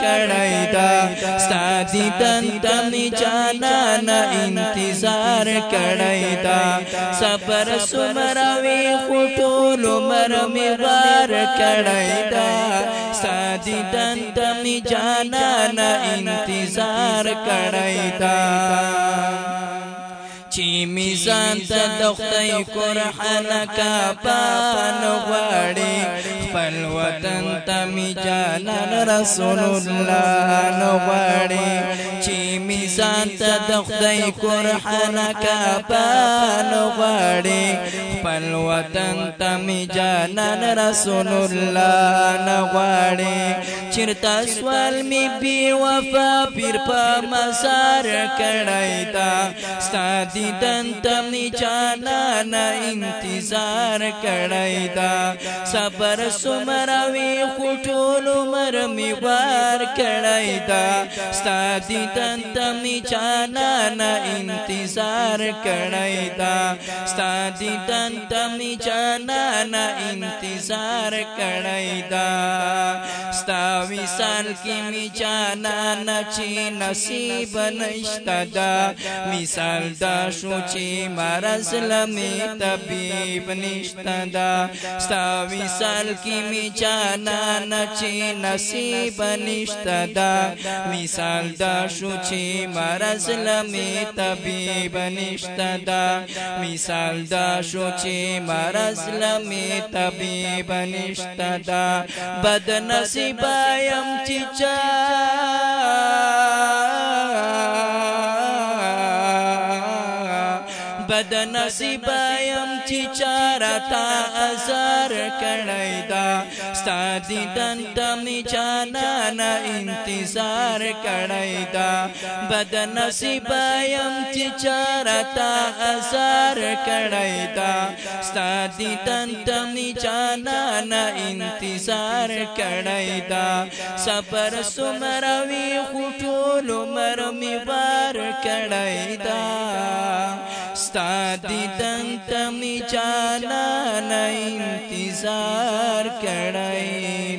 کڑائی دا۔ ستا دن تمی جانا نا انتظار کڑائی دا۔ سبر سمراوی خطول مرمی بار کڑائی دا۔ ستا دن تمی جانا نا انتظار کڑائی دا۔ چی میزان تا دختی کرحن کا پان غاڑی خپل وطن تا می جانان رسول اللہ نغاڑی چی میزان تا دختی کرحن کا پان غاڑی خپل وطن تا می جانان رسول اللہ نغاڑی چرتا سوال می بی وفا پیر پا مزار کڑائی تا ستا دی دیدن تمی جانا نا انتظار کڑائی تا دا۔ صبر سمروی خطول مرمی بار کڑائی دا۔ ستا دیدن تمی جانا نا انتظار کڑائی دا۔ ستا دیدن تمی جانا نا انتظار کڑائی دا۔ ستا وصال کی می جانا نصیب نشتا دا مثال دا شو چی مرز لمی طبیب نشتا دا ستا وصال کی می جانا نچی نصیب نشتا دا مثال دا شو چی مرز لمی طبیب نشتا دا مثال دا شو چی مرز لمی طبیب نشتا دا بد نصیبایم چی چا بد نصیبایم چی چارتا ازار کڑائی دا. ستا دیدن تمی جانانا انتظار کڑائی دا. بد نصیبایم چی چارتا ازار کڑائی دا. ستا دیدن تمی جانانا انتظار کڑائی دا. سپر سمروی خطول مرمی بار کڑائی دا. ستا دیدن تمی چانا نا انتظار کڑائی